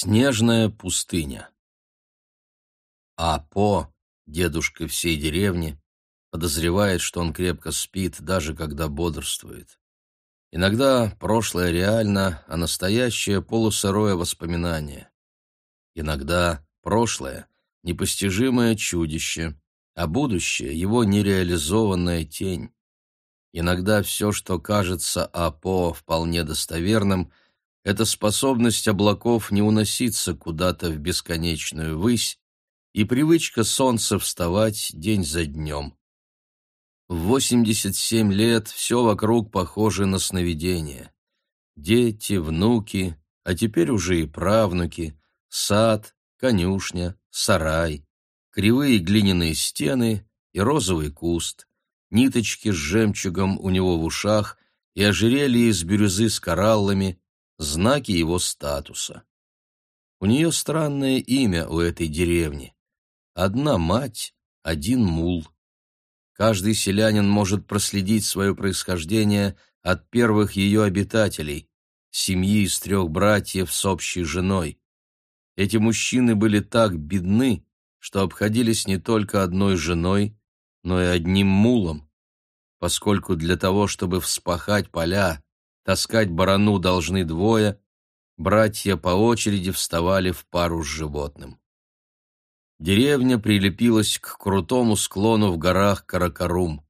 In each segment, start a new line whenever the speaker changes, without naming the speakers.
Снежная пустыня. А По, дедушка всей деревни, подозревает, что он крепко спит, даже когда бодрствует. Иногда прошлое реально, а настоящее полусырое воспоминание. Иногда прошлое — непостижимое чудище, а будущее — его нереализованная тень. Иногда все, что кажется Апо вполне достоверным — это способность облаков не уноситься куда-то в бесконечную высь и привычка солнца вставать день за днем. В 87 лет все вокруг похоже на сновидение. Дети, внуки, а теперь уже и правнуки, сад, конюшня, сарай, кривые глиняные стены и розовый куст, ниточки с жемчугом у него в ушах и ожерелье из бирюзы с кораллами, знаки его статуса. У нее странное имя у этой деревни. Одна мать, один мул. Каждый селянин может проследить свое происхождение от первых ее обитателей, семьи из трех братьев с общей женой. Эти мужчины были так бедны, что обходились не только одной женой, но и одним мулом, поскольку для того, чтобы вспахать поля, Таскать барану должны двое, братья по очереди вставали в пару с животным. Деревня прилепилась к крутому склону в горах Каракарум.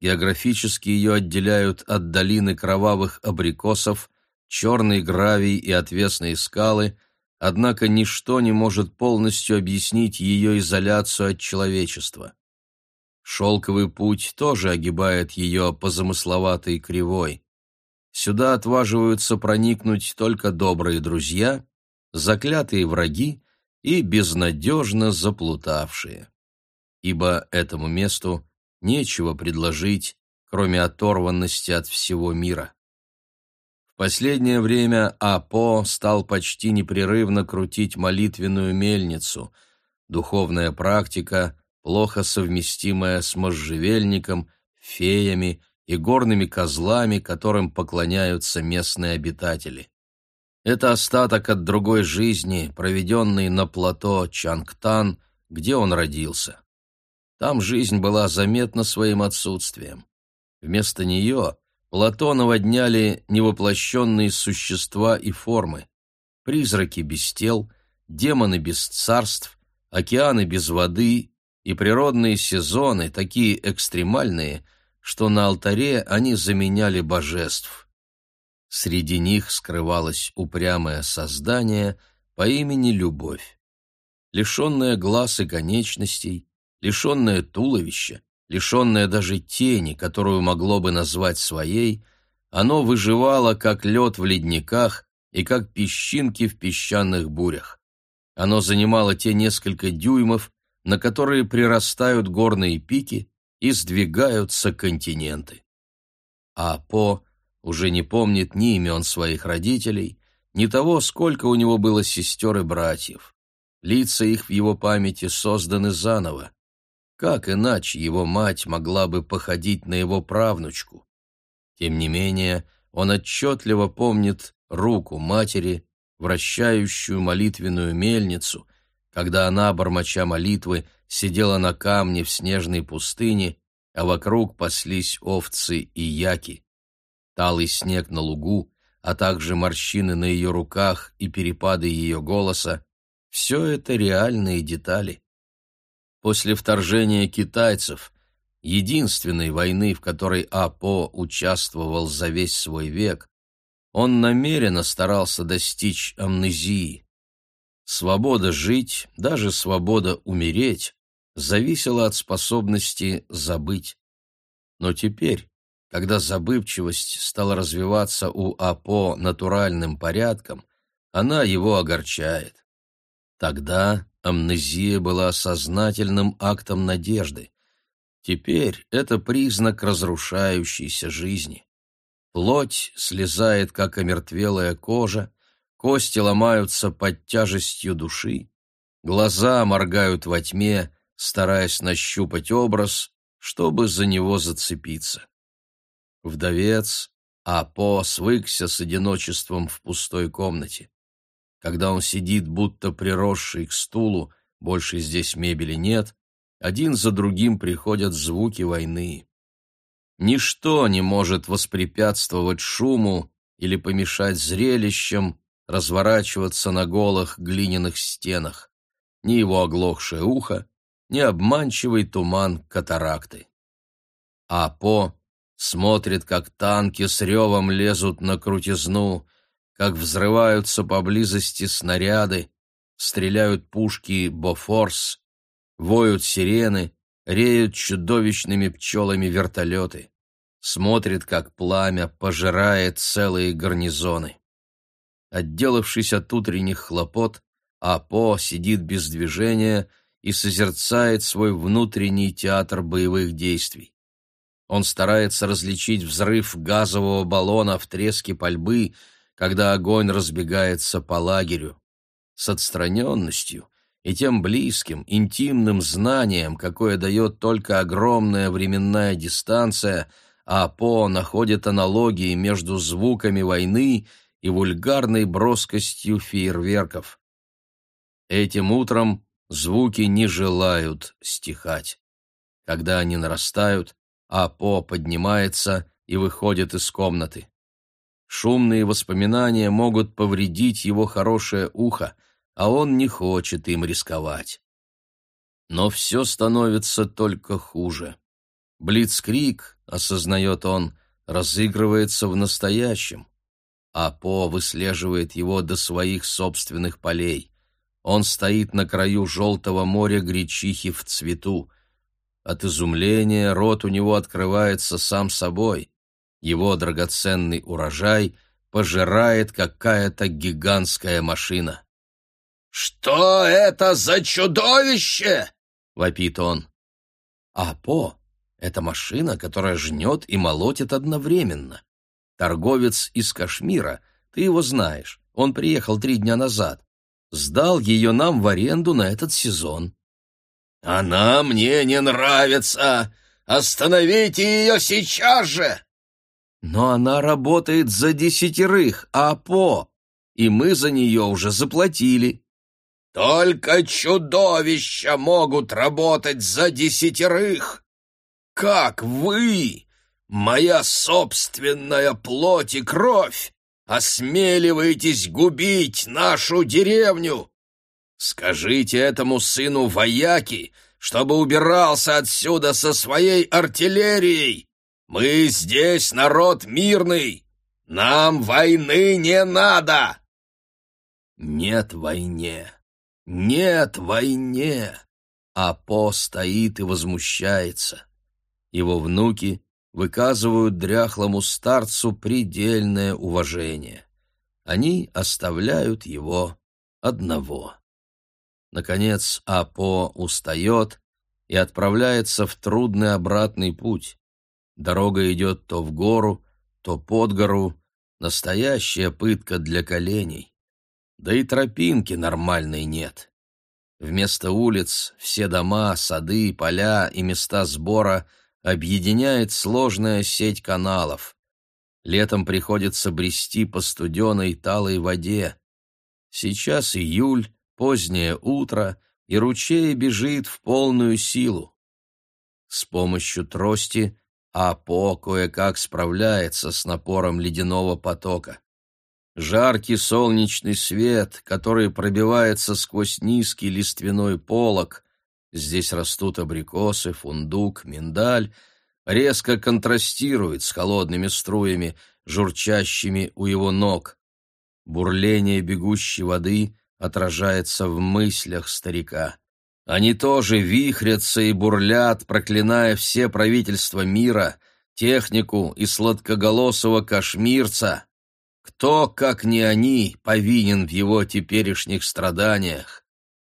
Географически ее отделяют от долины кровавых абрикосов, черный гравий и отвесные скалы, однако ничто не может полностью объяснить ее изоляцию от человечества. Шелковый путь тоже огибает ее по замысловатой кривой. Сюда отваживаются проникнуть только добрые друзья, заклятые враги и безнадежно заплутавшие. Ибо этому месту нечего предложить, кроме оторванности от всего мира. В последнее время Апо стал почти непрерывно крутить молитвенную мельницу, духовная практика, плохо совместимая с можжевельником, феями и горными козлами, которым поклоняются местные обитатели. Это остаток от другой жизни, проведенной на плато Чангтан, где он родился. Там жизнь была заметна своим отсутствием. Вместо нее плато наводняли невоплощенные существа и формы, призраки без тел, демоны без царств, океаны без воды и природные сезоны, такие экстремальные – что на алтаре они заменяли божеств. Среди них скрывалось упрямое создание по имени Любовь. Лишенное глаз и конечностей, лишенное туловища, лишенное даже тени, которую могло бы назвать своей, оно выживало, как лед в ледниках и как песчинки в песчаных бурях. Оно занимало те несколько дюймов, на которые прирастают горные пики, и сдвигаются континенты. А По уже не помнит ни имен своих родителей, ни того, сколько у него было сестер и братьев. Лица их в его памяти созданы заново. Как иначе его мать могла бы походить на его правнучку? Тем не менее, он отчетливо помнит руку матери, вращающую молитвенную мельницу, когда она, бормоча молитвы, сидела на камне в снежной пустыне, а вокруг паслись овцы и яки. Талый снег на лугу, а также морщины на ее руках и перепады ее голоса — все это реальные детали. После вторжения китайцев, единственной войны, в которой Апо участвовал за весь свой век, он намеренно старался достичь амнезии. Свобода жить, даже свобода умереть зависело от способности забыть. Но теперь, когда забывчивость стала развиваться у Апо натуральным порядком, она его огорчает. Тогда амнезия была сознательным актом надежды. Теперь это признак разрушающейся жизни. Плоть слезает, как омертвелая кожа, кости ломаются под тяжестью души, глаза моргают во тьме, стараясь нащупать образ, чтобы за него зацепиться. Вдовец Апо свыкся с одиночеством в пустой комнате. когда он сидит, будто приросший к стулу, больше здесь мебели нет, один за другим приходят звуки войны. Ничто не может воспрепятствовать шуму или помешать зрелищам разворачиваться на голых глиняных стенах. Ни его оглохшее ухо, ни обманчивый туман катаракты. А По смотрит, как танки с ревом лезут на крутизну, как взрываются поблизости снаряды, стреляют пушки «Бофорс», воют сирены, реют чудовищными пчелами вертолеты. Смотрит, как пламя пожирает целые гарнизоны. Отделавшись от утренних хлопот, Апо сидит без движения и созерцает свой внутренний театр боевых действий. Он старается различить взрыв газового баллона в треске пальбы, когда огонь разбегается по лагерю. С отстраненностью и тем близким, интимным знанием, какое дает только огромная временная дистанция, а По находит аналогии между звуками войны и вульгарной броскостью фейерверков. Этим утром звуки не желают стихать. Когда они нарастают, а По поднимается и выходит из комнаты. Шумные воспоминания могут повредить его хорошее ухо, а он не хочет им рисковать. Но все становится только хуже. Блицкрик, осознает он, разыгрывается в настоящем, а По выслеживает его до своих собственных полей. Он стоит на краю желтого моря гречихи в цвету. От изумления рот у него открывается сам собой. Его драгоценный урожай пожирает какая-то гигантская машина.
«Что это за чудовище?» — вопит он.
«Апо — это машина, которая жнет и молотит одновременно. Торговец из Кашмира, ты его знаешь, он приехал три дня назад. Сдал ее нам в аренду на этот сезон.
«Она мне не нравится! Остановите ее сейчас же!»
«Но она работает за десятерых, а по, и мы за нее уже заплатили».
«Только чудовища могут работать за десятерых! Как вы, моя собственная плоть и кровь, осмеливаетесь губить нашу деревню? Скажите этому сыну вояки, чтобы убирался отсюда со своей артиллерией. Мы здесь народ мирный. Нам войны не надо.
Нет войне. Нет войне. А стоит и возмущается. Его внуки выказывают дряхлому старцу предельное уважение. Они оставляют его одного. Наконец Апо устает и отправляется в трудный обратный путь. Дорога идет то в гору, то под гору, настоящая пытка для коленей. Да и тропинки нормальной нет. Вместо улиц все дома, сады, поля и места сбора объединяет сложная сеть каналов. Летом приходится брести по студеной талой воде. Сейчас июль, Позднее утро, и ручей бежит в полную силу. С помощью трости Апо кое-как справляется с напором ледяного потока. Жаркий солнечный свет, который пробивается сквозь низкий лиственной полог, здесь растут абрикосы, фундук, миндаль, резко контрастирует с холодными струями, журчащими у его ног. Бурление бегущей воды отражается в мыслях старика. Они тоже вихрятся и бурлят, проклиная все правительства мира, технику и сладкоголосого кашмирца. Кто, как не они, повинен в его теперешних страданиях?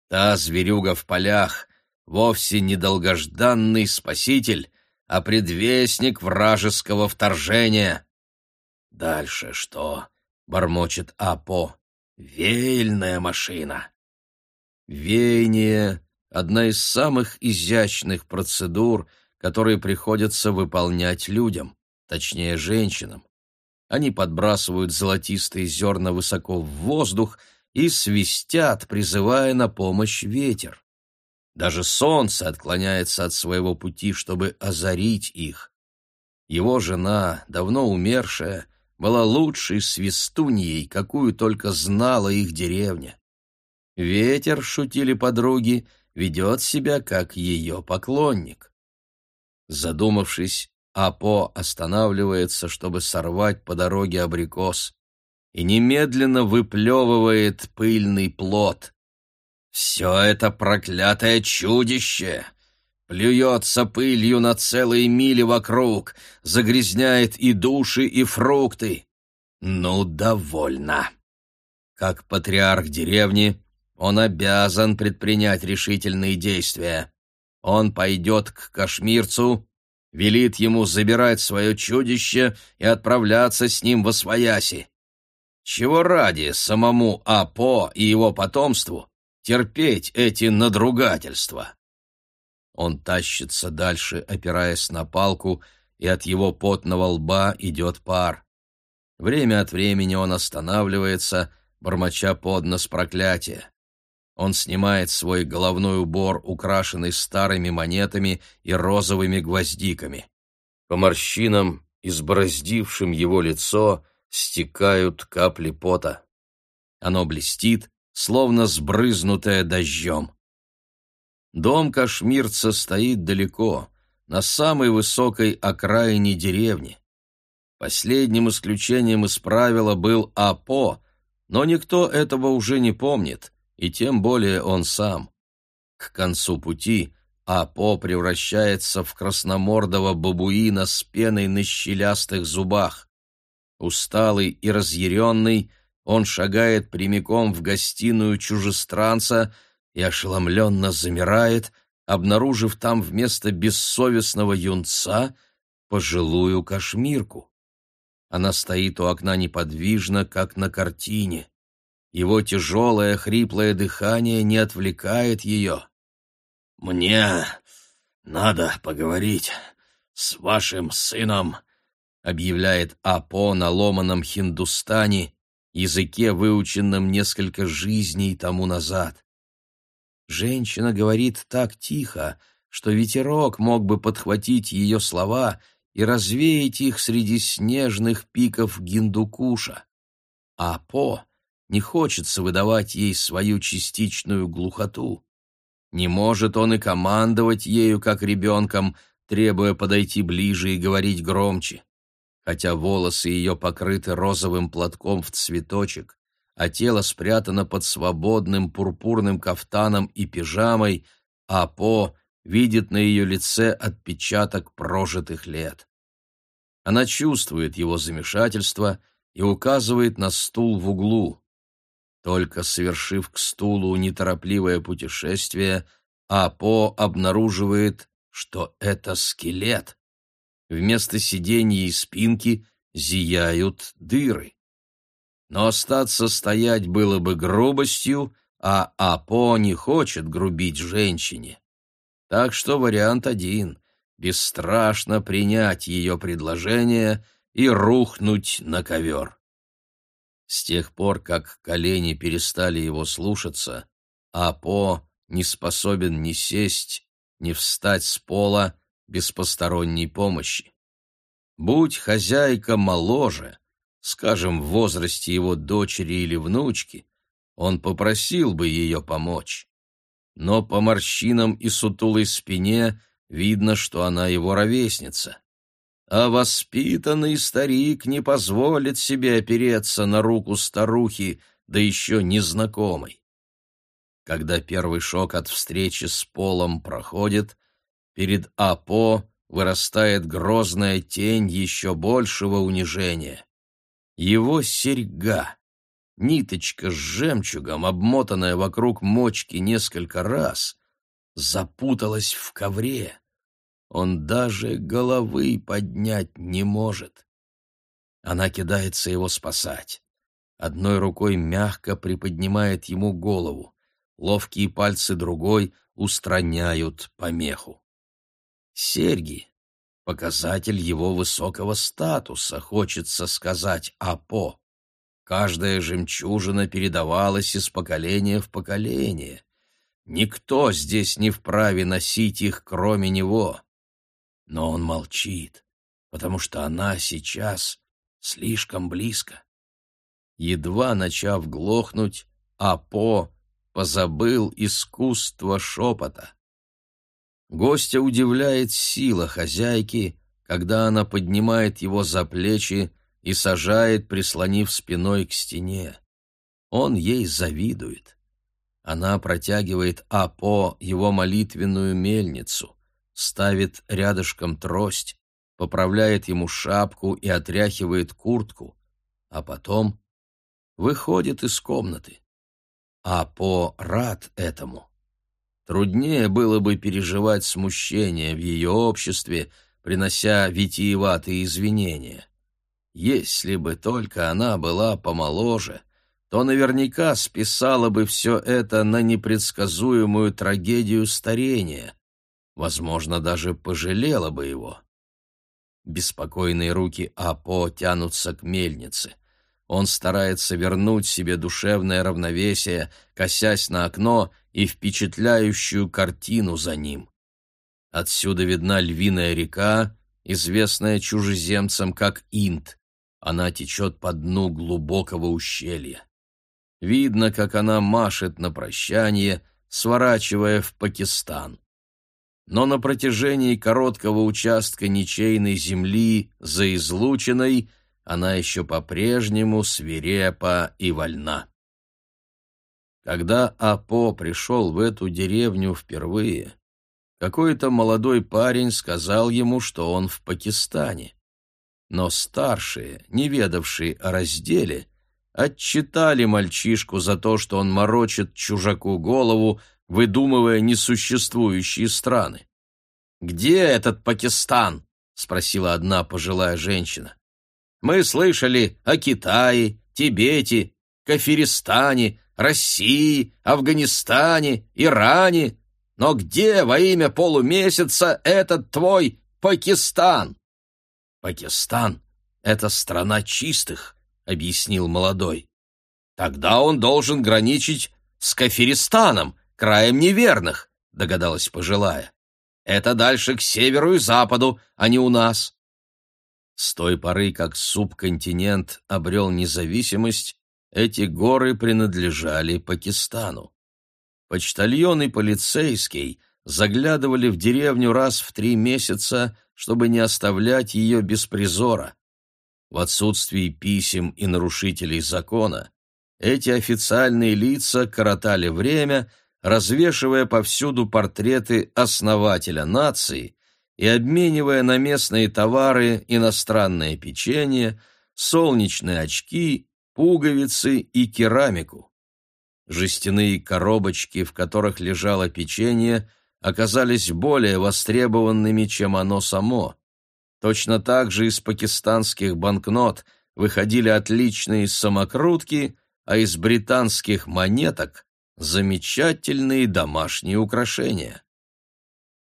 Та зверюга в полях вовсе не долгожданный спаситель, а предвестник вражеского вторжения. Дальше что? — бормочет Апо. Веяльная машина. Веяние — одна из самых изящных процедур, которые приходится выполнять людям, точнее женщинам. Они подбрасывают золотистые зерна высоко в воздух и свистят, призывая на помощь ветер. Даже солнце отклоняется от своего пути, чтобы озарить их. Его жена, давно умершая, была лучшей свистуньей, какую только знала их деревня. Ветер, шутили подруги, ведет себя как ее поклонник. Задумавшись, Апо останавливается, чтобы сорвать по дороге абрикос, и немедленно выплевывает пыльный плод. Все это проклятое чудище! Плюется пылью на целые мили вокруг, загрязняет и души, и фрукты. Ну, довольно. Как патриарх деревни, он обязан предпринять решительные действия. Он пойдет к кашмирцу, велит ему забирать свое чудище и отправляться с ним во свояси. Чего ради самому Апо и его потомству терпеть эти надругательства? Он тащится дальше, опираясь на палку, и от его потного лба идет пар. Время от времени он останавливается, бормоча под нос проклятия. Он снимает свой головной убор, украшенный старыми монетами и розовыми гвоздиками. По морщинам, избороздившим его лицо, стекают капли пота. Оно блестит, словно сбрызнутое дождем. Дом кашмирца стоит далеко, на самой высокой окраине деревни. Последним исключением из правила был Апо, но никто этого уже не помнит и тем более он сам. К концу пути Апо превращается в красномордого бабуина с пеной на щелястых зубах. Усталый и разъяренный, он шагает прямиком в гостиную чужестранца и ошеломленно замирает, обнаружив там вместо бессовестного юнца пожилую кашмирку. Она стоит у окна неподвижно, как на картине. Его тяжелое, хриплое дыхание не отвлекает ее.
«Мне надо поговорить с вашим сыном», — объявляет Апо на ломаном хиндустане, языке, выученном несколько жизней тому назад.
Женщина говорит так тихо, что ветерок мог бы подхватить ее слова и развеять их среди снежных пиков Гиндукуша. Апо не хочется выдавать ей свою частичную глухоту. Не может он и командовать ею, как ребенком, требуя подойти ближе и говорить громче. Хотя волосы ее покрыты розовым платком в цветочек, а тело спрятано под свободным пурпурным кафтаном и пижамой, а По видит на ее лице отпечаток прожитых лет. Она чувствует его замешательство и указывает на стул в углу. Только совершив к стулу неторопливое путешествие, Апо обнаруживает, что это скелет. Вместо сиденья и спинки зияют дыры. Но остаться стоять было бы грубостью, а Апо не хочет грубить женщине. Так что вариант один — бесстрашно принять ее предложение и рухнуть на ковер. С тех пор, как колени перестали его слушаться, Апо не способен ни сесть, ни встать с пола без посторонней помощи. Будь хозяйка моложе, скажем, в возрасте его дочери или внучки, он попросил бы ее помочь. Но по морщинам и сутулой спине видно, что она его ровесница а воспитанный старик не позволит себе опереться на руку старухи, да еще незнакомой. Когда первый шок от встречи с Полом проходит, перед Апо вырастает грозная тень еще большего унижения. Его серьга, ниточка с жемчугом, обмотанная вокруг мочки несколько раз, запуталась в ковре он даже головы поднять не может. Она кидается его спасать. Одной рукой мягко приподнимает ему голову. Ловкие пальцы другой устраняют помеху. Серьги — показатель его высокого статуса, хочется сказать Апо. Каждая жемчужина передавалась из поколения в поколение. Никто здесь не вправе носить их, кроме него. Но он молчит, потому что она сейчас слишком близко. Едва начав глохнуть, Апо позабыл искусство шепота. Гостя удивляет сила хозяйки, когда она поднимает его за плечи и сажает, прислонив спиной к стене. Он ей завидует. Она протягивает Апо его молитвенную мельницу, ставит рядышком трость, поправляет ему шапку и отряхивает куртку, а потом выходит из комнаты. Апо рад этому. Труднее было бы переживать смущение в ее обществе, принося витиеватые извинения. Если бы только она была помоложе, то наверняка списала бы все это на непредсказуемую трагедию старения, возможно, даже пожалела бы его. Беспокойные руки Апо тянутся к мельнице. Он старается вернуть себе душевное равновесие, косясь на окно и впечатляющую картину за ним. Отсюда видна львиная река, известная чужеземцам как Инд, она течет по дну глубокого ущелья. Видно, как она машет на прощание, сворачивая в Пакистан. Но на протяжении короткого участка ничейной земли за излучиной она еще по-прежнему свирепа и вольна. Когда Апо пришел в эту деревню впервые, какой-то молодой парень сказал ему, что он в Пакистане но старшие, не ведавшие о разделе, отчитали мальчишку за то, что он морочит чужаку голову, выдумывая несуществующие страны. «Где этот Пакистан?» — спросила одна пожилая женщина. «Мы слышали о Китае, Тибете, Кафиристане, России, Афганистане, Иране. Но где во имя полумесяца этот твой Пакистан?» «Пакистан — это страна чистых», — объяснил молодой. «Тогда он должен граничить с Кафиристаном, краем неверных», — догадалась пожилая. «Это дальше к северу и западу, а не у нас». С той поры, как субконтинент обрел независимость, эти горы принадлежали Пакистану. Почтальон и полицейский заглядывали в деревню раз в три месяца чтобы не оставлять ее без призора. В отсутствии писем и нарушителей закона эти официальные лица коротали время, развешивая повсюду портреты основателя нации и обменивая на местные товары иностранное печенье, солнечные очки, пуговицы и керамику. Жестяные коробочки, в которых лежало печенье, оказались более востребованными, чем оно само. Точно так же из пакистанских банкнот выходили отличные самокрутки, а из британских монеток – замечательные домашние украшения.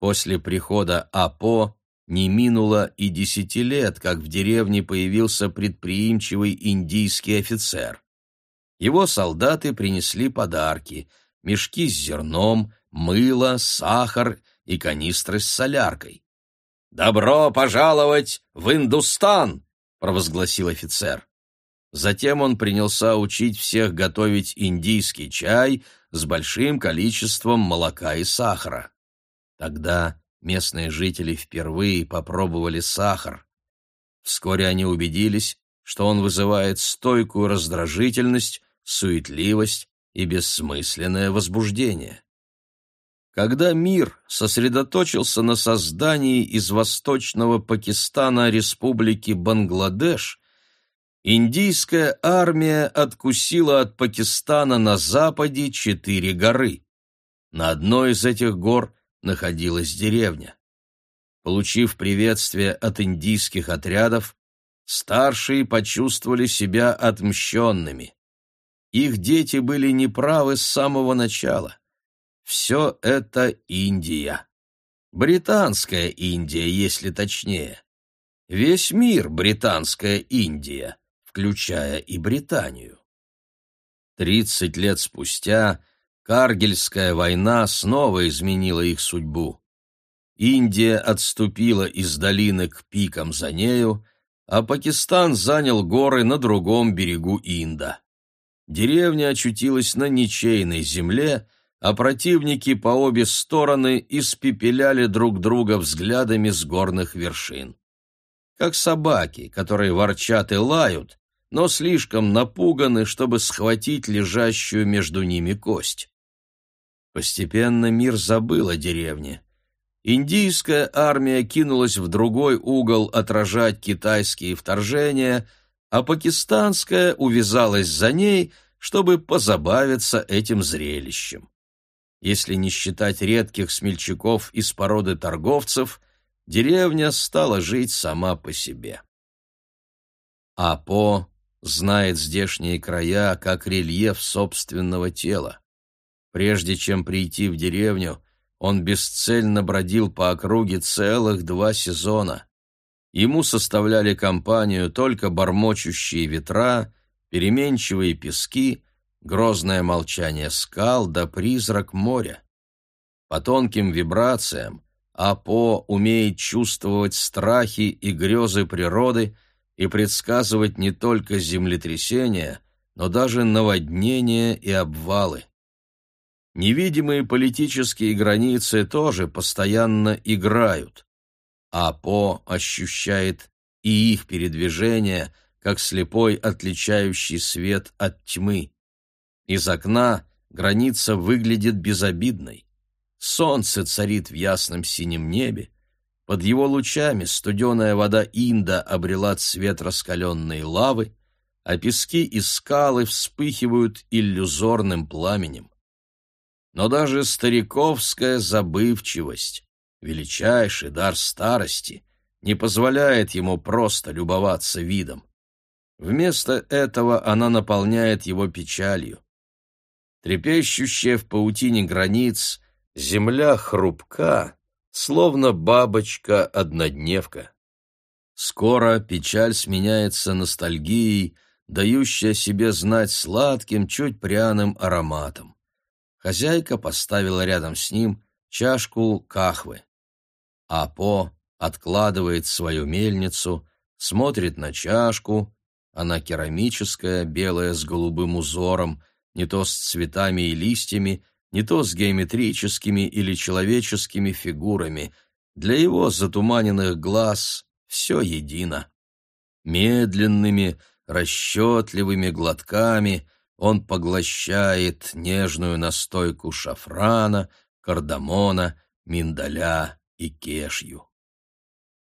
После прихода АПО не минуло и десяти лет, как в деревне появился предприимчивый индийский офицер. Его солдаты принесли подарки – мешки с зерном, мыло, сахар и канистры с соляркой. «Добро пожаловать в Индустан!» — провозгласил офицер. Затем он принялся учить всех готовить индийский чай с большим количеством молока и сахара. Тогда местные жители впервые попробовали сахар. Вскоре они убедились, что он вызывает стойкую раздражительность, суетливость и бессмысленное возбуждение. Когда мир сосредоточился на создании из восточного Пакистана республики Бангладеш, индийская армия откусила от Пакистана на западе четыре горы. На одной из этих гор находилась деревня. Получив приветствие от индийских отрядов, старшие почувствовали себя отмщенными. Их дети были неправы с самого начала. Все это Индия. Британская Индия, если точнее. Весь мир британская Индия, включая и Британию. Тридцать лет спустя Каргельская война снова изменила их судьбу. Индия отступила из долины к пикам за нею, а Пакистан занял горы на другом берегу Инда. Деревня очутилась на ничейной земле, а противники по обе стороны испепеляли друг друга взглядами с горных вершин. Как собаки, которые ворчат и лают, но слишком напуганы, чтобы схватить лежащую между ними кость. Постепенно мир забыл о деревне. Индийская армия кинулась в другой угол отражать китайские вторжения, а пакистанская увязалась за ней, чтобы позабавиться этим зрелищем. Если не считать редких смельчаков из породы торговцев, деревня стала жить сама по себе. Апо знает здешние края как рельеф собственного тела. Прежде чем прийти в деревню, он бесцельно бродил по округе целых два сезона. Ему составляли компанию только бормочущие ветра, переменчивые пески, грозное молчание скал да призрак моря. По тонким вибрациям Апо умеет чувствовать страхи и грезы природы и предсказывать не только землетрясения, но даже наводнения и обвалы. Невидимые политические границы тоже постоянно играют. А По ощущает и их передвижение, как слепой отличающий свет от тьмы. Из окна граница выглядит безобидной. Солнце царит в ясном синем небе, под его лучами студеная вода Инда обрела цвет раскаленной лавы, а пески и скалы вспыхивают иллюзорным пламенем но даже стариковская забывчивость, величайший дар старости, не позволяет ему просто любоваться видом. Вместо этого она наполняет его печалью. Трепещущая в паутине границ, земля хрупка, словно бабочка-однодневка. Скоро печаль сменяется ностальгией, дающей о себе знать сладким, чуть пряным ароматом. Хозяйка поставила рядом с ним чашку кахвы. А По откладывает свою мельницу, смотрит на чашку, она керамическая, белая с голубым узором, не то с цветами и листьями, не то с геометрическими или человеческими фигурами. Для его затуманенных глаз все едино. Медленными, расчетливыми глотками — он поглощает нежную настойку шафрана, кардамона, миндаля и кешью.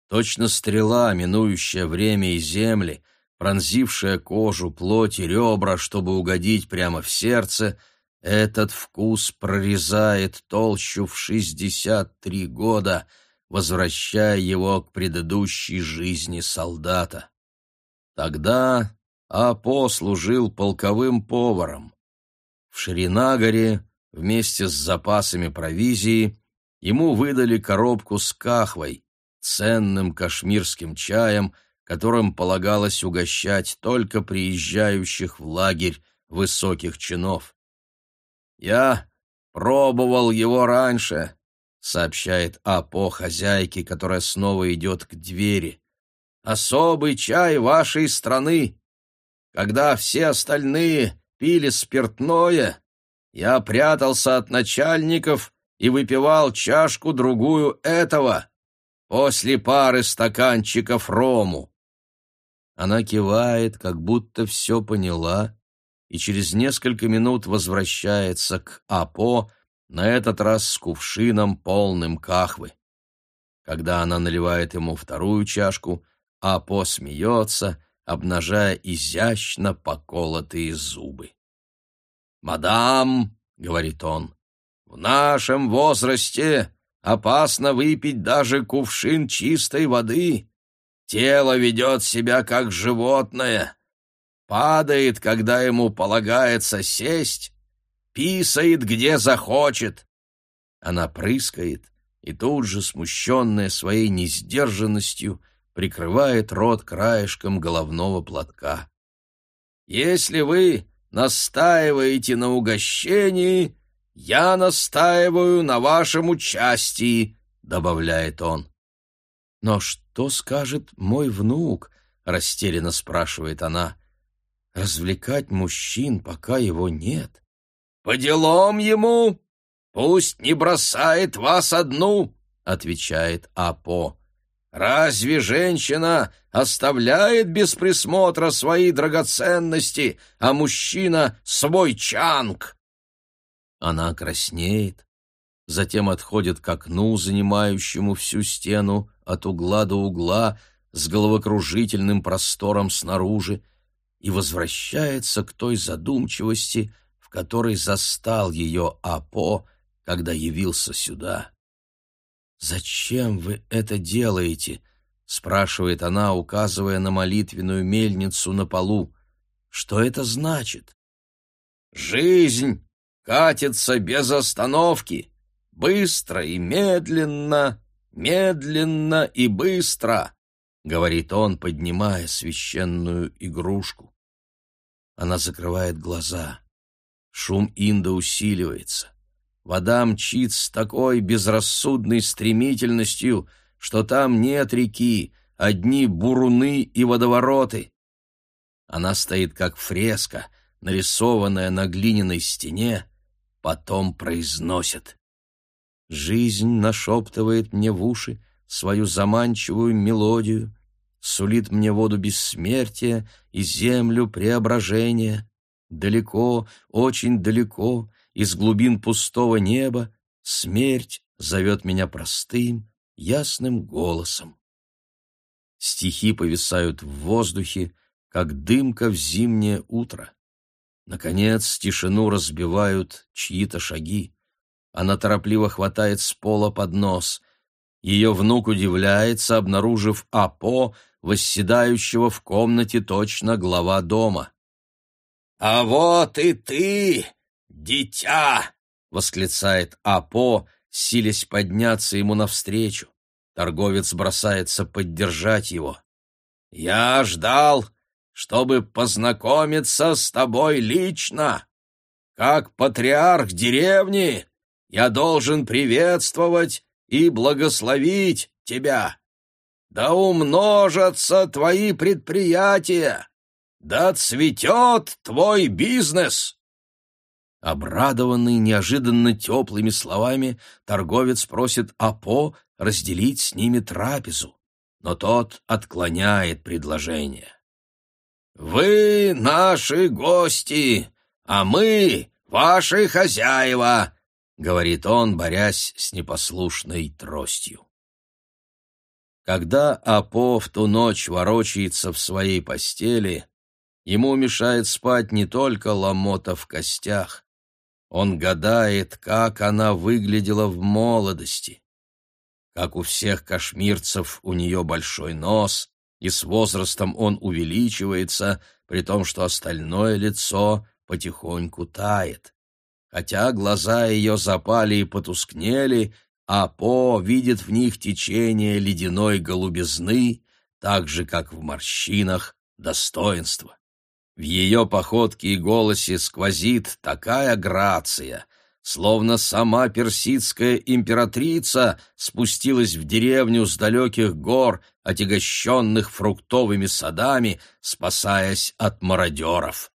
Точно стрела, минующая время и земли, пронзившая кожу, плоть и ребра, чтобы угодить прямо в сердце, этот вкус прорезает толщу в шестьдесят три года, возвращая его к предыдущей жизни солдата. Тогда а послужил полковым поваром. В Шринагаре вместе с запасами провизии ему выдали коробку с кахвой, ценным кашмирским чаем, которым полагалось угощать только приезжающих в лагерь высоких чинов. «Я пробовал его раньше», — сообщает Апо хозяйке, которая снова идет к двери. «Особый чай вашей страны, когда все остальные пили спиртное, я прятался от начальников и выпивал чашку-другую этого после пары стаканчиков рому. Она кивает, как будто все поняла, и через несколько минут возвращается к Апо, на этот раз с кувшином, полным кахвы. Когда она наливает ему вторую чашку, Апо смеется, обнажая изящно поколотые зубы. «Мадам», — говорит он, — «в нашем возрасте опасно выпить даже кувшин чистой воды. Тело ведет себя как животное, падает, когда ему полагается сесть, писает, где захочет». Она прыскает, и тут же, смущенная своей несдержанностью, — прикрывает рот краешком головного платка. «Если вы
настаиваете на угощении, я настаиваю на вашем участии, добавляет он.
Но что скажет мой внук? растерянно спрашивает она. Развлекать мужчин, пока его нет.
По делам ему, пусть не бросает вас одну, отвечает Апо. Разве женщина оставляет без присмотра свои драгоценности, а мужчина — свой чанг?
Она краснеет, затем отходит к окну, занимающему всю стену от угла до угла, с головокружительным простором снаружи, и возвращается к той задумчивости, в которой застал ее Апо, когда явился сюда. «Зачем вы это делаете?» — спрашивает она, указывая на молитвенную мельницу на полу. «Что это значит?»
«Жизнь катится без остановки, быстро и медленно, медленно и быстро», — говорит он, поднимая священную игрушку.
Она закрывает глаза. Шум Инда усиливается. Вода мчит с такой безрассудной стремительностью, что там нет реки, одни буруны и водовороты. Она стоит как фреска, нарисованная на глиняной стене, потом произносит. Жизнь нашептывает мне в уши свою заманчивую мелодию, сулит мне воду бессмертия и землю преображения. Далеко, очень далеко, из глубин пустого неба смерть зовет меня простым, ясным голосом. Стихи повисают в воздухе, как дымка в зимнее утро. Наконец тишину разбивают чьи-то шаги. Она торопливо хватает с пола под нос. Ее внук удивляется, обнаружив Апо, восседающего в комнате точно глава дома.
«А вот и ты!» «Дитя!» — восклицает Апо, силясь подняться ему навстречу. Торговец бросается поддержать его. «Я ждал, чтобы познакомиться с тобой лично. Как патриарх деревни я должен приветствовать и благословить тебя. Да умножатся твои предприятия, да цветет твой бизнес!»
Обрадованный неожиданно теплыми словами, торговец просит Апо разделить с ними трапезу, но тот отклоняет предложение.
«Вы наши гости, а мы ваши хозяева», — говорит он, борясь с непослушной тростью.
Когда Апо в ту ночь ворочается в своей постели, ему мешает спать не только ломота в костях, он гадает, как она выглядела в молодости. Как у всех кашмирцев, у нее большой нос, и с возрастом он увеличивается, при том, что остальное лицо потихоньку тает. Хотя глаза ее запали и потускнели, а По видит в них течение ледяной голубизны, так же, как в морщинах достоинства. В ее походке и голосе сквозит такая грация, словно сама персидская императрица спустилась в деревню с далеких гор, отягощенных фруктовыми садами, спасаясь от мародеров.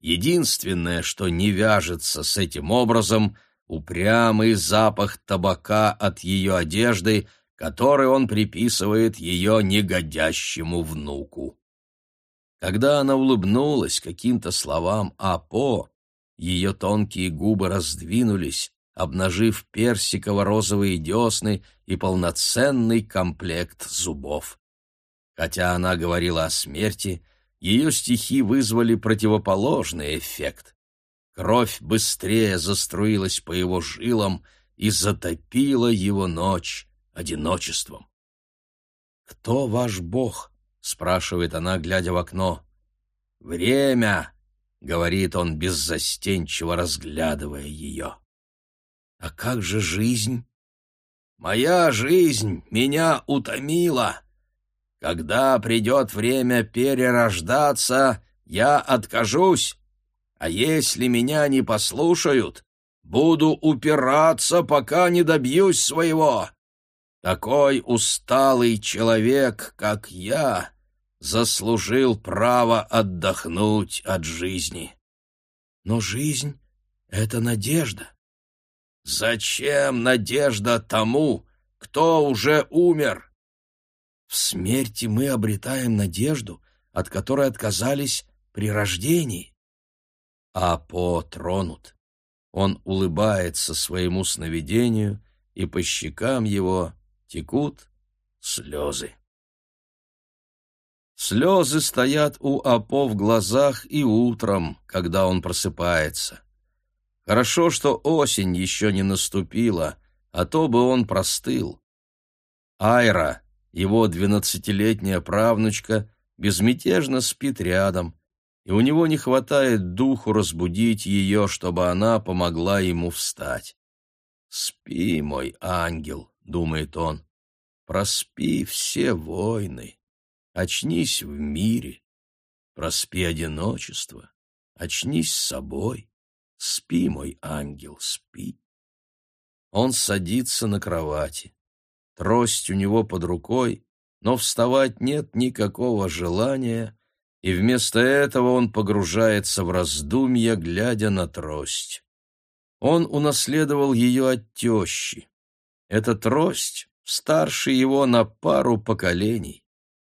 Единственное, что не вяжется с этим образом, упрямый запах табака от ее одежды, который он приписывает ее негодящему внуку. Когда она улыбнулась каким-то словам Апо, ее тонкие губы раздвинулись, обнажив персиково-розовые десны и полноценный комплект зубов. Хотя она говорила о смерти, ее стихи вызвали противоположный эффект. Кровь быстрее заструилась по его жилам и затопила его ночь одиночеством. «Кто ваш бог?» Спрашивает она, глядя в окно. Время, говорит он беззастенчиво разглядывая ее. А как же жизнь? Моя жизнь меня утомила. Когда придет время перерождаться, я откажусь.
а если меня не послушают, буду упираться, пока не добьюсь своего. Такой усталый человек, как я, заслужил право отдохнуть от жизни.
Но жизнь — это надежда.
Зачем надежда тому, кто уже умер?
В смерти мы обретаем надежду, от которой отказались при рождении. А по тронут. Он улыбается своему сновидению, и по щекам его текут слезы. Слезы стоят у Апо в глазах и утром, когда он просыпается. Хорошо, что осень еще не наступила, а то бы он простыл. Айра, его двенадцатилетняя правнучка, безмятежно спит рядом, и у него не хватает духу разбудить ее, чтобы она помогла ему встать. «Спи, мой ангел», — думает он, — «проспи все войны, очнись в мире, проспи одиночество, очнись с собой, спи, мой ангел, спи». Он садится на кровати. Трость у него под рукой, но вставать нет никакого желания, и вместо этого он погружается в раздумья, глядя на трость. Он унаследовал ее от тещи. Эта трость старше его на пару поколений.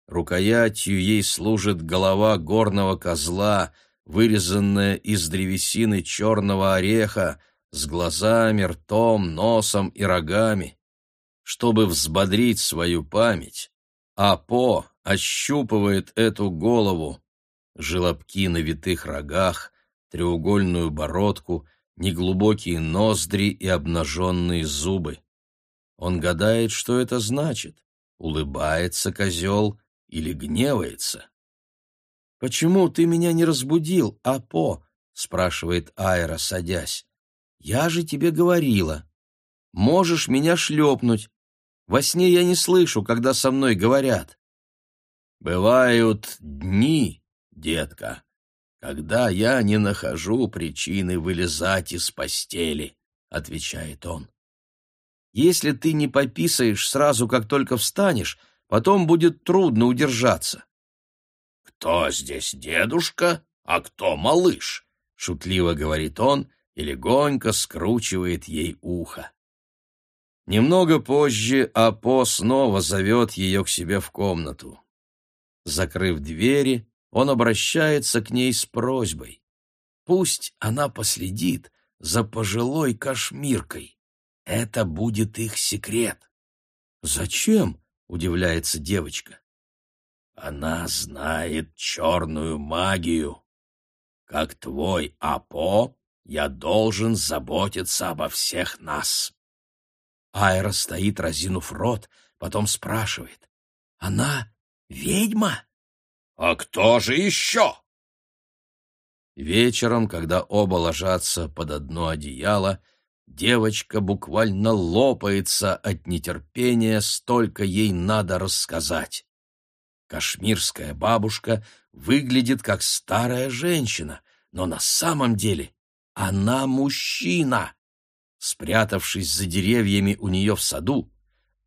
Рукоятью ей служит голова горного козла, вырезанная из древесины черного ореха, с глазами, ртом, носом и рогами. Чтобы взбодрить свою память, Апо ощупывает эту голову, желобки на витых рогах, треугольную бородку, неглубокие ноздри и обнаженные зубы. Он гадает, что это значит, улыбается козел или гневается. «Почему ты меня не разбудил, Апо?» — спрашивает Айра, садясь. «Я же тебе говорила. Можешь меня шлепнуть, во сне я не слышу, когда со мной говорят. Бывают дни, детка, когда я не нахожу причины вылезать из постели, отвечает он. Если ты не пописаешь сразу, как только встанешь, потом будет трудно удержаться. Кто здесь дедушка, а кто малыш? шутливо говорит он и легонько скручивает ей ухо. Немного позже Апо снова зовет ее к себе в комнату. Закрыв двери, он обращается к ней с просьбой. Пусть она последит за пожилой кашмиркой. Это будет их секрет. «Зачем?» — удивляется девочка. «Она знает черную магию. Как твой Апо, я должен заботиться обо всех нас». Айра стоит, разинув рот, потом спрашивает. «Она ведьма?» «А кто же еще?» Вечером, когда оба ложатся под одно одеяло, девочка буквально лопается от нетерпения, столько ей надо рассказать. Кашмирская бабушка выглядит как старая женщина, но на самом деле она мужчина. Спрятавшись за деревьями у нее в саду,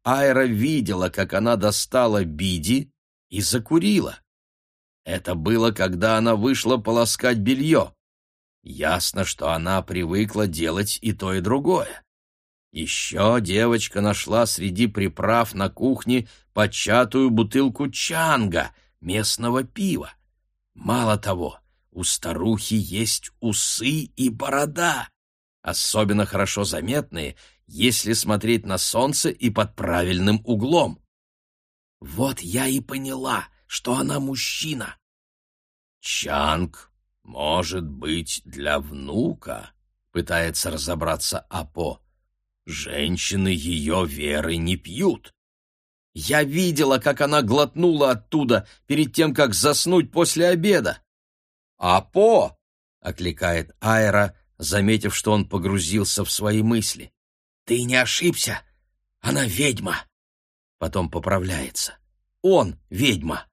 Айра видела, как она достала биди и закурила. Это было, когда она вышла полоскать белье. Ясно, что она привыкла делать и то, и другое. Еще девочка нашла среди приправ на кухне початую бутылку чанга, местного пива. Мало того, у старухи есть усы и борода особенно хорошо заметные, если смотреть на солнце и под правильным углом. Вот я и поняла, что она мужчина. Чанг может быть для внука, пытается разобраться Апо. Женщины ее веры не пьют. Я видела, как она глотнула оттуда перед тем, как заснуть после обеда. «Апо!» — окликает Айра, заметив, что он погрузился в свои мысли. «Ты не ошибся! Она ведьма!» Потом поправляется. «Он ведьма!»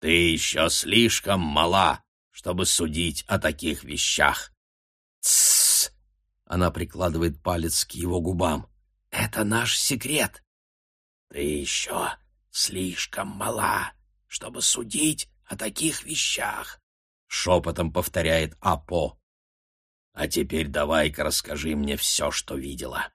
«Ты еще слишком мала,
чтобы судить о таких вещах.
Тссс! Она прикладывает палец к его губам. Это наш секрет.
Ты еще слишком мала, чтобы судить о таких вещах, — шепотом повторяет Апо. А теперь давай-ка расскажи мне все, что видела.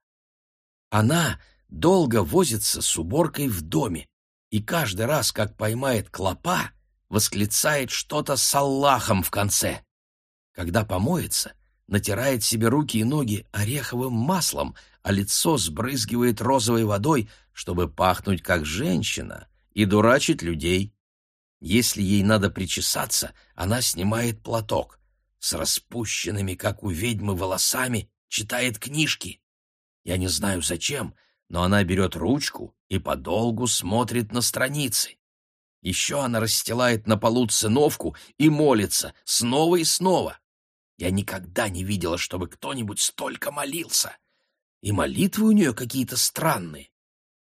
Она долго возится с уборкой в доме, и каждый раз, как поймает клопа, восклицает что-то с Аллахом в конце. Когда помоется, натирает себе руки и ноги ореховым маслом, а лицо сбрызгивает розовой водой, чтобы пахнуть как женщина, и дурачить людей. Если ей надо причесаться, она снимает платок. С распущенными, как у ведьмы, волосами читает книжки. Я не знаю зачем, но она берет ручку и подолгу смотрит на страницы. Еще она расстилает на полу циновку и молится снова и снова. Я никогда не видела, чтобы кто-нибудь столько молился. И молитвы у нее какие-то странные.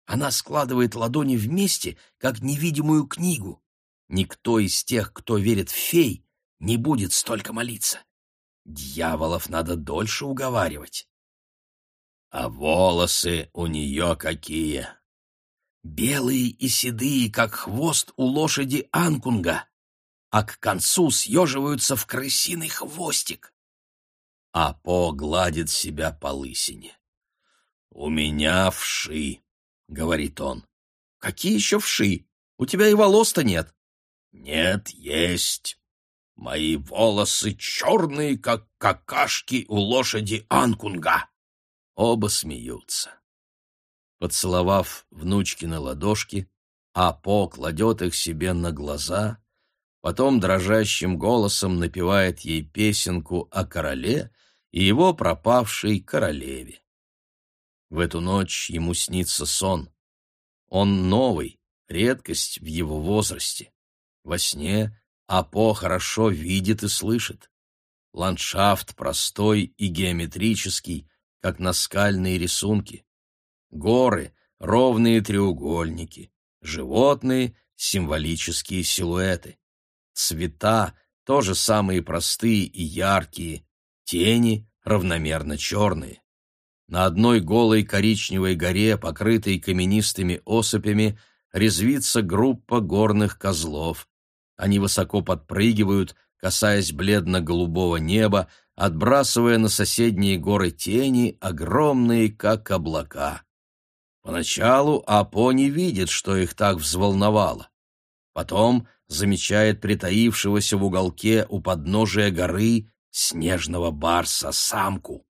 Она складывает ладони вместе, как невидимую книгу. Никто из тех, кто верит в фей, не будет столько молиться. Дьяволов надо дольше уговаривать.
А волосы у нее какие!
Белые и седые, как хвост у лошади Анкунга, а к концу съеживаются в крысиный хвостик.
А По гладит себя по лысине. «У меня вши», — говорит он.
«Какие еще вши? У тебя и волос-то нет».
«Нет, есть. Мои волосы черные, как какашки у лошади Анкунга».
Оба смеются. Поцеловав внучки на ладошки, Апо кладет их себе на глаза, потом дрожащим голосом напевает ей песенку о короле и его пропавшей королеве. В эту ночь ему снится сон. Он новый, редкость в его возрасте. Во сне Апо хорошо видит и слышит. Ландшафт простой и геометрический, как наскальные рисунки. Горы — ровные треугольники, животные — символические силуэты. Цвета — тоже самые простые и яркие, тени — равномерно черные. На одной голой коричневой горе, покрытой каменистыми осыпями, резвится группа горных козлов. Они высоко подпрыгивают, касаясь бледно-голубого неба, отбрасывая на соседние горы тени, огромные, как облака. Поначалу Апо не видит, что их так взволновало. Потом замечает притаившегося в уголке у подножия горы снежного барса самку.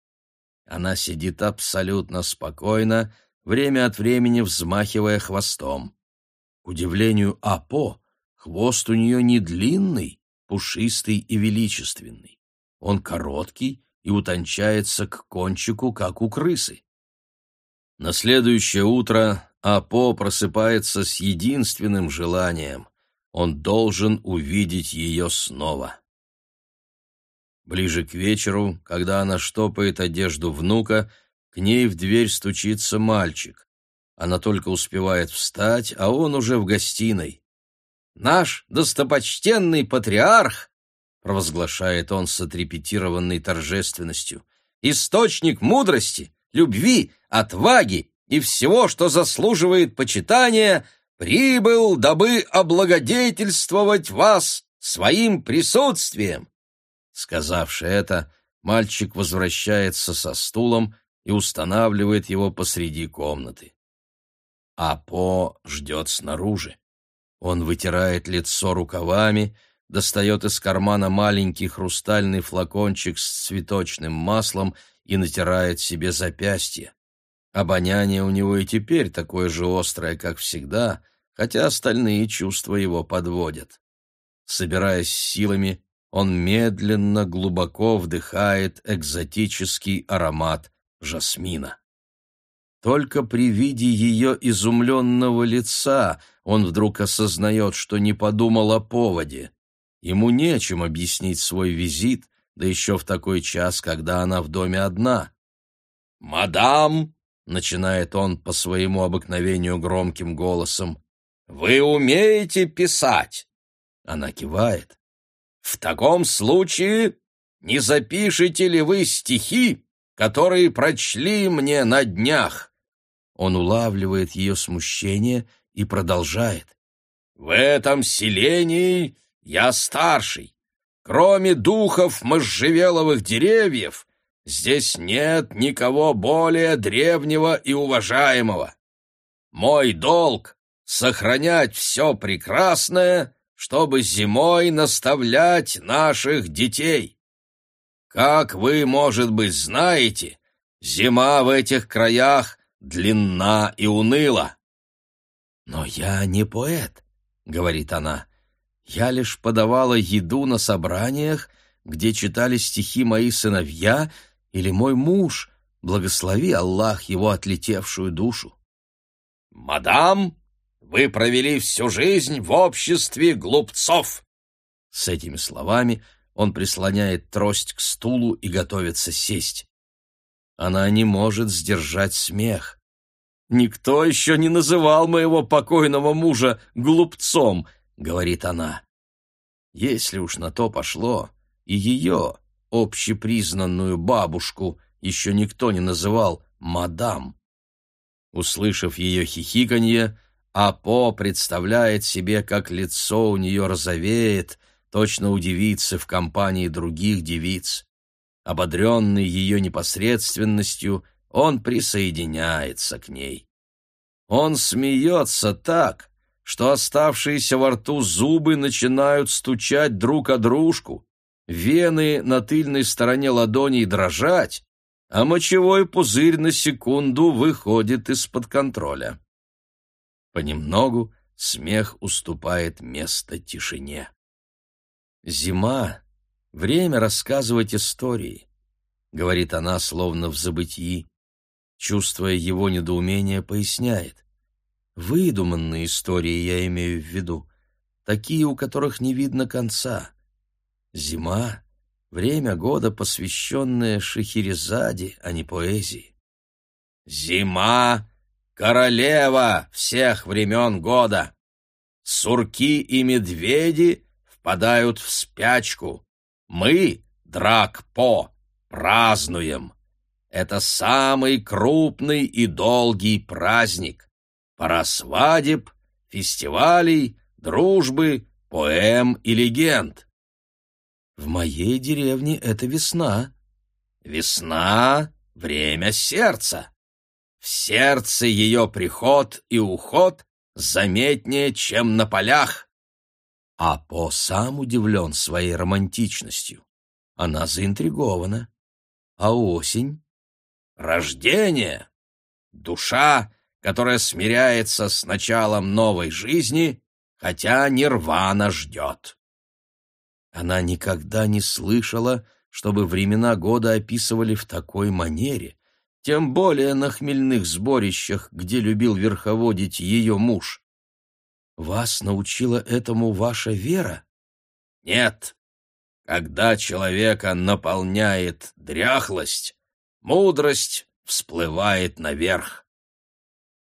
Она сидит абсолютно спокойно, время от времени взмахивая хвостом. К удивлению Апо, хвост у нее не длинный, пушистый и величественный. Он короткий и утончается к кончику, как у крысы. На следующее утро Апо просыпается с единственным желанием. Он должен увидеть ее снова. Ближе к вечеру, когда она штопает одежду внука, к ней в дверь стучится мальчик. Она только успевает встать, а он уже в гостиной. «Наш достопочтенный патриарх провозглашает он с отрепетированной торжественностью. «Источник мудрости, любви, отваги и всего, что заслуживает почитания, прибыл, дабы облагодетельствовать вас своим присутствием». Сказавши это, мальчик возвращается со стулом и устанавливает его посреди комнаты. А По ждет снаружи. Он вытирает лицо рукавами, достает из кармана маленький хрустальный флакончик с цветочным маслом и натирает себе запястье. Обоняние у него и теперь такое же острое, как всегда, хотя остальные чувства его подводят. Собираясь силами, он медленно, глубоко вдыхает экзотический аромат жасмина. Только при виде ее изумленного лица он вдруг осознает, что не подумал о поводе. Ему нечем объяснить свой визит, да еще в такой час, когда она в доме одна.
«Мадам!»
— начинает он по своему обыкновению громким голосом.
«Вы умеете писать?»
Она кивает.
В таком случае не запишете ли вы стихи, которые прочли мне на днях?»
Он улавливает ее смущение и продолжает.
«В этом селении я старший. Кроме духов можжевеловых деревьев, здесь нет никого более древнего и уважаемого. Мой долг — сохранять все прекрасное, чтобы зимой наставлять наших детей. Как вы, может быть, знаете, зима в этих краях длинна и уныла.
«Но я не поэт», — говорит она. «Я лишь подавала еду на собраниях, где читали стихи мои сыновья или мой муж, благослови Аллах его отлетевшую душу».
«Мадам, вы провели всю жизнь в обществе глупцов!»
С этими словами он прислоняет трость к стулу и готовится сесть. Она не может сдержать смех. «Никто еще не называл моего покойного мужа глупцом», — говорит она. Если уж на то пошло, и ее, общепризнанную бабушку, еще никто не называл мадам. Услышав ее хихиканье, Апо представляет себе, как лицо у нее розовеет, точно у девицы в компании других девиц. Ободренный ее непосредственностью, он присоединяется к ней. Он смеется так, что оставшиеся во рту зубы начинают стучать друг о дружку, вены на тыльной стороне ладоней дрожать, а мочевой пузырь на секунду выходит из-под контроля. Понемногу смех уступает место тишине. Зима — время рассказывать истории, — говорит она, словно в забытии чувствуя его недоумение, поясняет. Выдуманные истории я имею в виду, такие, у которых не видно конца. Зима — время года, посвященное Шахерезаде, а не поэзии.
Зима — королева всех времен года. Сурки и медведи впадают в спячку. Мы, Драк-По, празднуем. Это самый крупный и долгий праздник. Пора свадеб, фестивалей, дружбы, поэм и легенд.
В моей деревне это весна.
Весна — время сердца. В сердце ее приход и уход заметнее, чем на полях.
А По сам удивлен своей романтичностью. Она заинтригована. А осень?
Рождение — душа, которая смиряется с началом новой жизни, хотя нирвана ждет.
Она никогда не слышала, чтобы времена года описывали в такой манере, тем более на хмельных сборищах, где любил верховодить ее муж. Вас научила этому ваша вера?
Нет. Когда человека наполняет дряхлость, Мудрость всплывает наверх.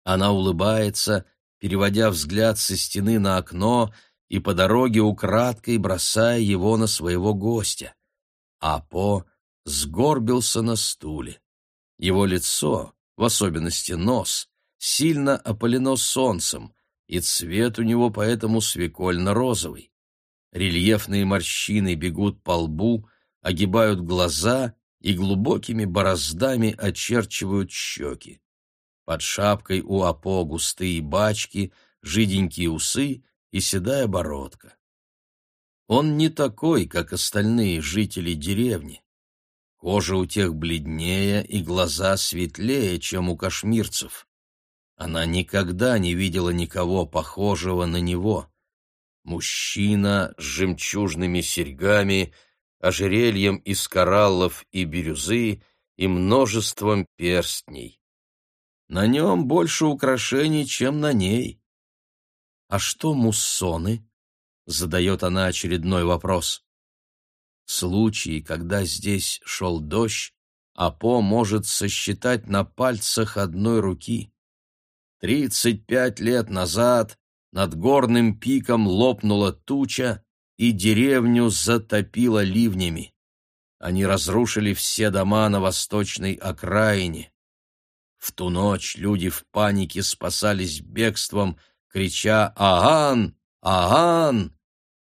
Она улыбается, переводя взгляд со стены на окно и по дороге украдкой бросая его на своего гостя. А По сгорбился на стуле. Его лицо, в особенности нос, сильно опалено солнцем, и цвет у него поэтому свекольно-розовый. Рельефные морщины бегут по лбу, огибают глаза и глубокими бороздами очерчивают щеки. Под шапкой у Апо густые бачки, жиденькие усы и седая бородка. Он не такой, как остальные жители деревни. Кожа у тех бледнее и глаза светлее, чем у кашмирцев. Она никогда не видела никого похожего на него. Мужчина с жемчужными серьгами — ожерельем из кораллов и бирюзы и множеством перстней. На нем больше украшений, чем на ней. «А что муссоны?» — задает она очередной вопрос. Случаи, когда здесь шел дождь, Апо может сосчитать на пальцах одной руки. Тридцать пять лет назад над горным пиком лопнула туча, и деревню затопило ливнями. Они разрушили все дома на восточной окраине. В ту ночь люди в панике спасались бегством, крича «Аган! Аган!».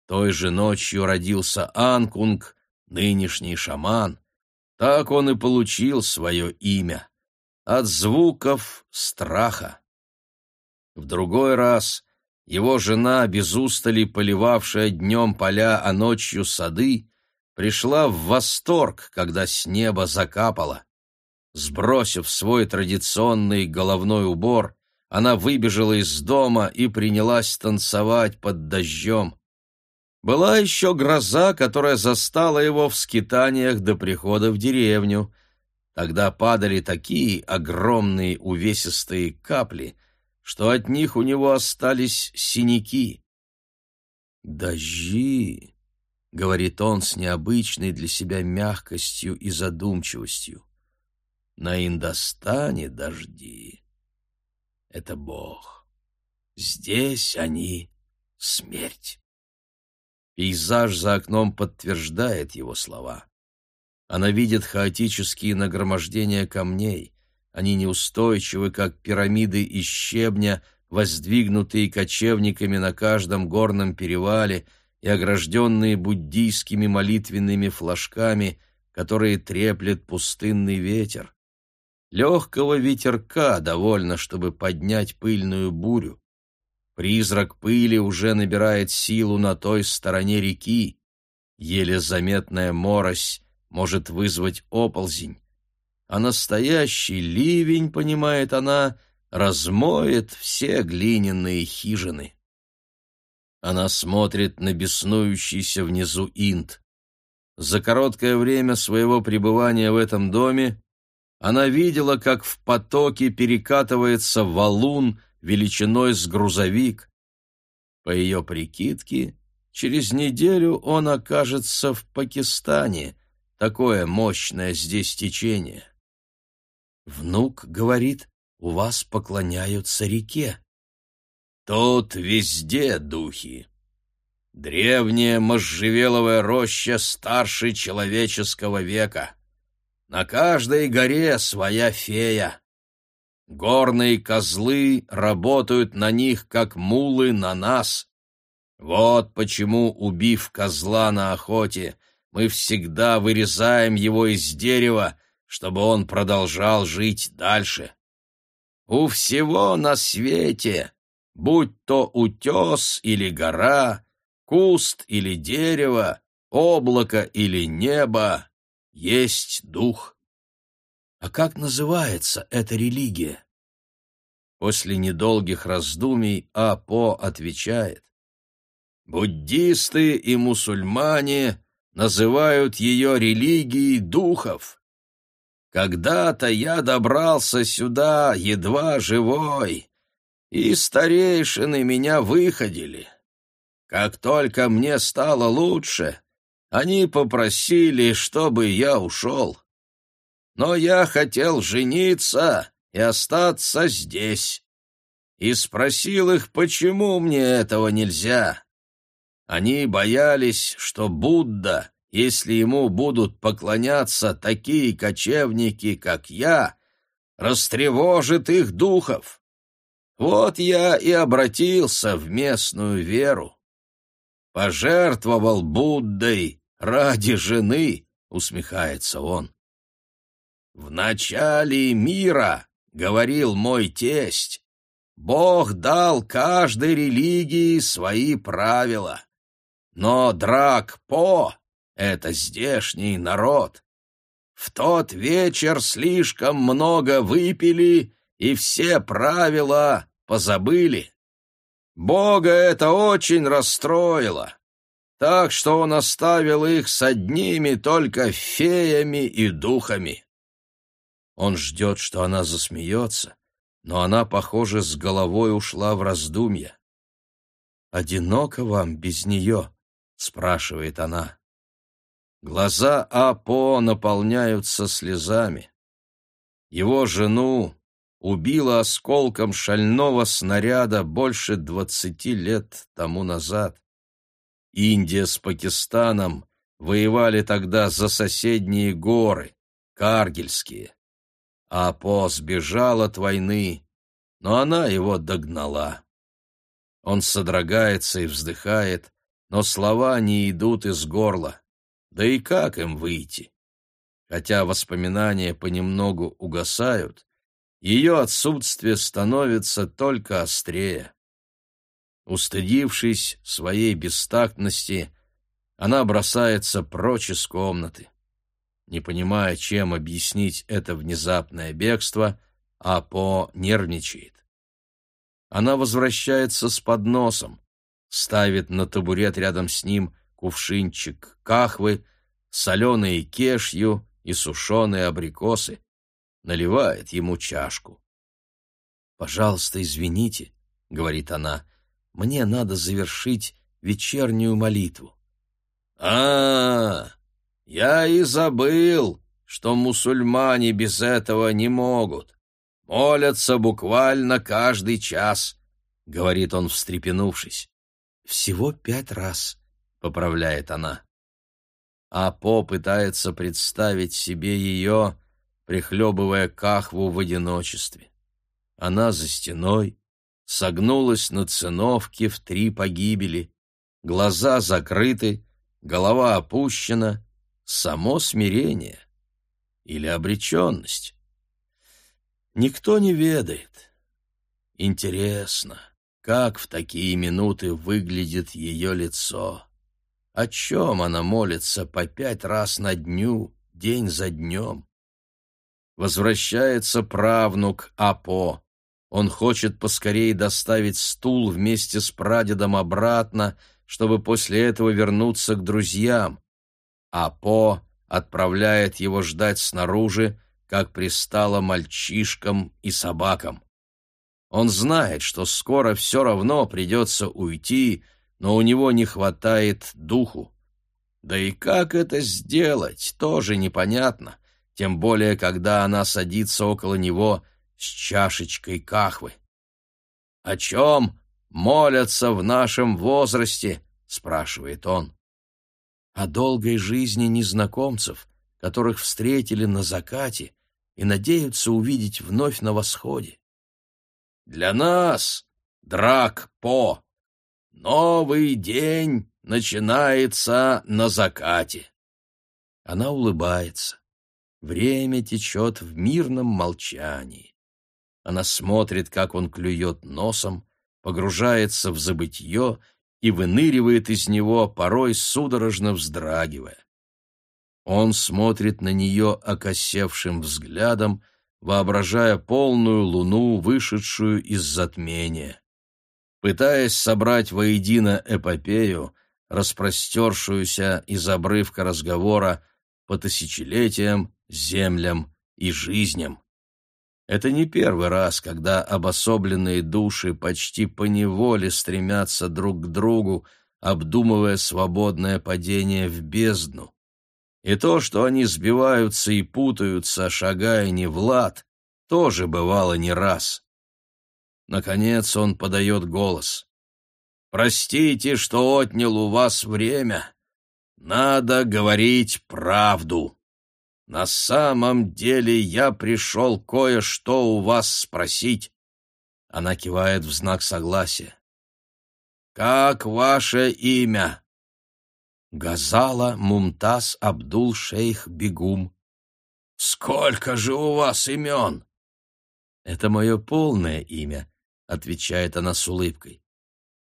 Той же ночью родился Анкунг, нынешний шаман. Так он и получил свое имя. От звуков страха. В другой раз его жена, без устали поливавшая днем поля, а ночью сады, пришла в восторг, когда с неба закапало. Сбросив свой традиционный головной убор, она выбежала из дома и принялась танцевать под дождем. Была еще гроза, которая застала его в скитаниях до прихода в деревню. Тогда падали такие огромные увесистые капли, что от них у него остались синяки. «Дожди», — говорит он с необычной для себя мягкостью и задумчивостью. «На Индостане дожди. Это Бог. Здесь они — смерть». Пейзаж за окном подтверждает его слова. Она видит хаотические нагромождения камней. Они неустойчивы, как пирамиды из щебня, воздвигнутые кочевниками на каждом горном перевале и огражденные буддийскими молитвенными флажками, которые треплет пустынный ветер. Легкого ветерка довольно, чтобы поднять пыльную бурю. Призрак пыли уже набирает силу на той стороне реки. Еле заметная морось может вызвать оползень. А настоящий ливень, понимает она, размоет все глиняные хижины. Она смотрит на беснующийся внизу инт. За короткое время своего пребывания в этом доме она видела, как в потоке перекатывается валун, величиной с грузовик. По ее прикидке, через неделю он окажется в Пакистане. Такое мощное здесь течение. Внук говорит, у вас поклоняются реке. Тут везде духи. Древняя можжевеловая роща старше человеческого века. На каждой горе своя фея. Горные козлы работают на них, как мулы на нас. Вот почему, убив козла на охоте, мы всегда вырезаем его из дерева, чтобы он продолжал жить дальше. У всего на свете, будь то утес или гора, куст или дерево, облако или небо, есть дух. А как называется эта религия? После недолгих раздумий Апо отвечает. Буддисты и мусульмане называют ее религией духов. Когда-то я добрался сюда едва живой, и старейшины меня выходили. Как только мне стало лучше, они попросили, чтобы я ушел но я хотел жениться и остаться здесь. И спросил их, почему мне этого нельзя. Они боялись, что Будда, если ему будут поклоняться такие кочевники, как я, растревожит их духов. Вот я и обратился в местную веру. Пожертвовал Буддой ради жены, усмехается он. «В начале мира, — говорил мой тесть, — Бог дал каждой религии свои правила. Но Драк-По — это здешний народ. В тот вечер слишком много выпили, и все правила позабыли. Бога это очень расстроило, так что он оставил их с одними только феями и духами. Он ждет, что она засмеется, но она, похоже, с головой ушла в раздумья. «Одиноко вам без нее?» — спрашивает она. Глаза Апо наполняются слезами. Его жену убило осколком шального снаряда больше двадцати лет тому назад. Индия с Пакистаном воевали тогда за соседние горы, Каргельские. Апо сбежал от войны, но она его догнала. Он содрогается и вздыхает, но слова не идут из горла. Да и как им выйти? Хотя воспоминания понемногу угасают, ее отсутствие становится только острее. Устыдившись своей бестактности, она бросается прочь из комнаты. Не понимая, чем объяснить это внезапное бегство, Апо нервничает. Она возвращается с подносом, ставит на табурет рядом с ним кувшинчик кахвы, соленые кешью и сушеные абрикосы, наливает ему чашку. «Пожалуйста, извините», — говорит она, — «мне надо завершить вечернюю молитву».
А, -а, -а я и забыл, что мусульмане без этого не могут. Молятся буквально каждый час, — говорит он, встрепенувшись.
«Всего пять раз», — поправляет она. А По пытается представить себе ее, прихлебывая кахву в одиночестве. Она за стеной, согнулась на циновке в три погибели, глаза закрыты, голова опущена, само смирение или обреченность. Никто не ведает. Интересно, как в такие минуты выглядит ее лицо. О чем она молится по пять раз на дню, день за днем? Возвращается правнук Апо. Он хочет поскорее доставить стул вместе с прадедом обратно, чтобы после этого вернуться к друзьям. Апо отправляет его ждать снаружи, как пристало мальчишкам и собакам. Он знает, что скоро все равно придется уйти, но у него не хватает духу. Да и как это сделать, тоже непонятно, тем более, когда она садится около него с чашечкой кахвы. «О чем молятся в нашем возрасте?» — спрашивает он. «О долгой жизни незнакомцев, которых встретили на закате и надеются увидеть вновь на восходе. Для нас, драк По, новый день начинается на закате. Она улыбается. Время течет в мирном молчании. Она смотрит, как он клюет носом, погружается в забытье и выныривает из него, порой судорожно вздрагивая. Он смотрит на нее окосевшим взглядом, воображая полную луну, вышедшую из затмения. Пытаясь собрать воедино эпопею, распростершуюся из обрывка разговора по тысячелетиям, землям и жизням. Это не первый раз, когда обособленные души почти поневоле стремятся друг к другу, обдумывая свободное падение в бездну. И то, что они сбиваются и путаются, шагая не в лад, тоже бывало не раз. Наконец он подает голос. «Простите, что отнял у вас время. Надо говорить правду. На самом деле я пришел кое-что у вас спросить». Она кивает в знак согласия. «Как ваше имя?» Газала Мумтаз Абдул-Шейх Бегум. «Сколько же у вас имен?» «Это мое полное имя», — отвечает она с улыбкой.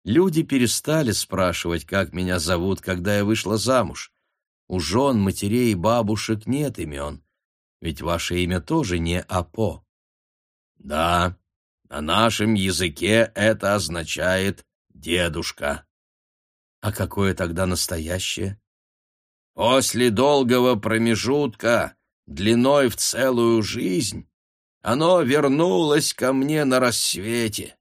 «Люди перестали спрашивать, как меня зовут, когда я вышла замуж. У жен, матерей и бабушек нет имен, ведь ваше имя тоже не Апо». «Да, на нашем языке это означает «дедушка». А какое тогда настоящее? После долгого промежутка, длиной в целую жизнь, оно вернулось ко мне на рассвете.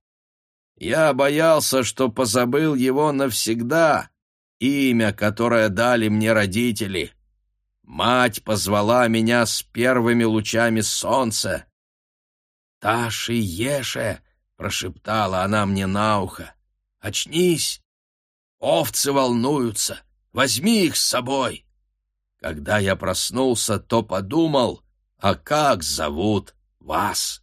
Я боялся, что позабыл его навсегда, имя, которое дали мне родители. Мать позвала меня с первыми лучами солнца. «Таши Еше!» — прошептала она мне на ухо. «Очнись!
Овцы волнуются. Возьми их с собой. Когда я проснулся, то подумал, а как зовут вас?